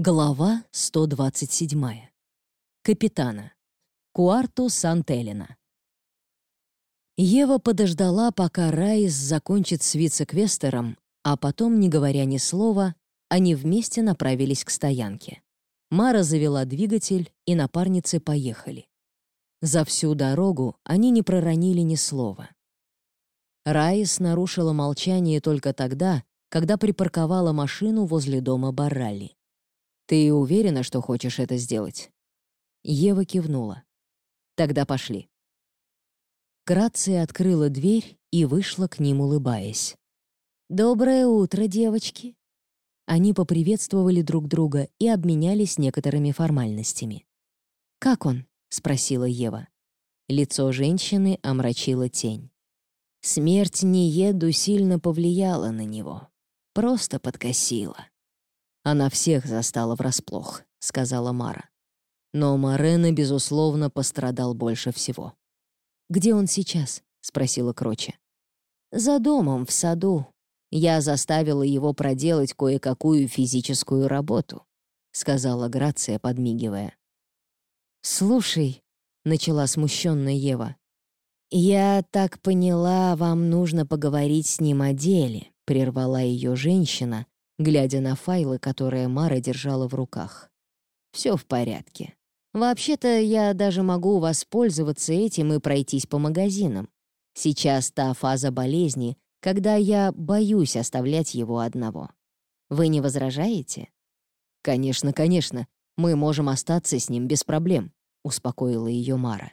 Глава 127. Капитана. Куарту Сантелина. Ева подождала, пока Райс закончит с вице-квестером, а потом, не говоря ни слова, они вместе направились к стоянке. Мара завела двигатель, и напарницы поехали. За всю дорогу они не проронили ни слова. Райс нарушила молчание только тогда, когда припарковала машину возле дома Барралли. «Ты уверена, что хочешь это сделать?» Ева кивнула. «Тогда пошли». Грация открыла дверь и вышла к ним, улыбаясь. «Доброе утро, девочки!» Они поприветствовали друг друга и обменялись некоторыми формальностями. «Как он?» — спросила Ева. Лицо женщины омрачила тень. Смерть Ниеду сильно повлияла на него. Просто подкосила. «Она всех застала врасплох», — сказала Мара. Но Марена, безусловно, пострадал больше всего. «Где он сейчас?» — спросила Кроче. «За домом, в саду. Я заставила его проделать кое-какую физическую работу», — сказала Грация, подмигивая. «Слушай», — начала смущенная Ева, «Я так поняла, вам нужно поговорить с ним о деле», — прервала ее женщина, глядя на файлы, которые Мара держала в руках. «Все в порядке. Вообще-то я даже могу воспользоваться этим и пройтись по магазинам. Сейчас та фаза болезни, когда я боюсь оставлять его одного. Вы не возражаете?» «Конечно, конечно. Мы можем остаться с ним без проблем», — успокоила ее Мара.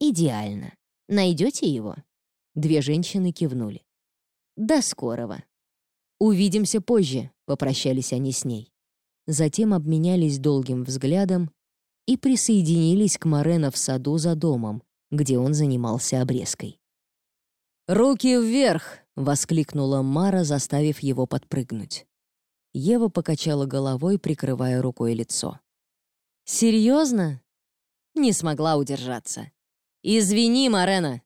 «Идеально. Найдете его?» Две женщины кивнули. «До скорого», «Увидимся позже», — попрощались они с ней. Затем обменялись долгим взглядом и присоединились к Морено в саду за домом, где он занимался обрезкой. «Руки вверх!» — воскликнула Мара, заставив его подпрыгнуть. Ева покачала головой, прикрывая рукой лицо. «Серьезно?» Не смогла удержаться. «Извини, Марена,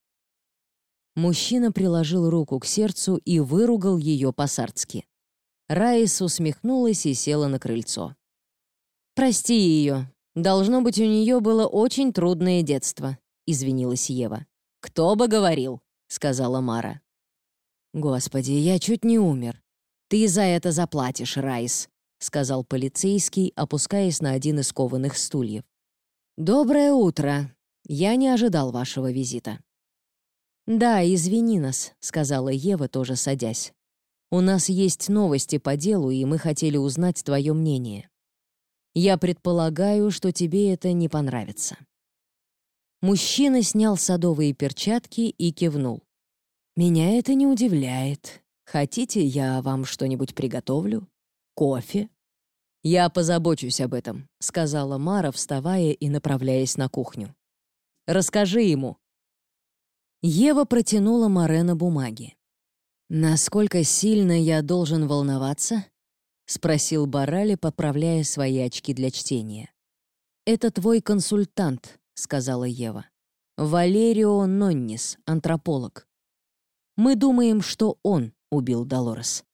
Мужчина приложил руку к сердцу и выругал ее по-сардски. Раис усмехнулась и села на крыльцо. «Прости ее. Должно быть, у нее было очень трудное детство», — извинилась Ева. «Кто бы говорил», — сказала Мара. «Господи, я чуть не умер. Ты за это заплатишь, Райс», — сказал полицейский, опускаясь на один из кованых стульев. «Доброе утро. Я не ожидал вашего визита». «Да, извини нас», — сказала Ева, тоже садясь. «У нас есть новости по делу, и мы хотели узнать твое мнение. Я предполагаю, что тебе это не понравится». Мужчина снял садовые перчатки и кивнул. «Меня это не удивляет. Хотите, я вам что-нибудь приготовлю? Кофе?» «Я позабочусь об этом», — сказала Мара, вставая и направляясь на кухню. «Расскажи ему», Ева протянула Морена бумаги. «Насколько сильно я должен волноваться?» — спросил Барали, поправляя свои очки для чтения. «Это твой консультант», — сказала Ева. «Валерио Ноннис, антрополог. Мы думаем, что он убил Долорес».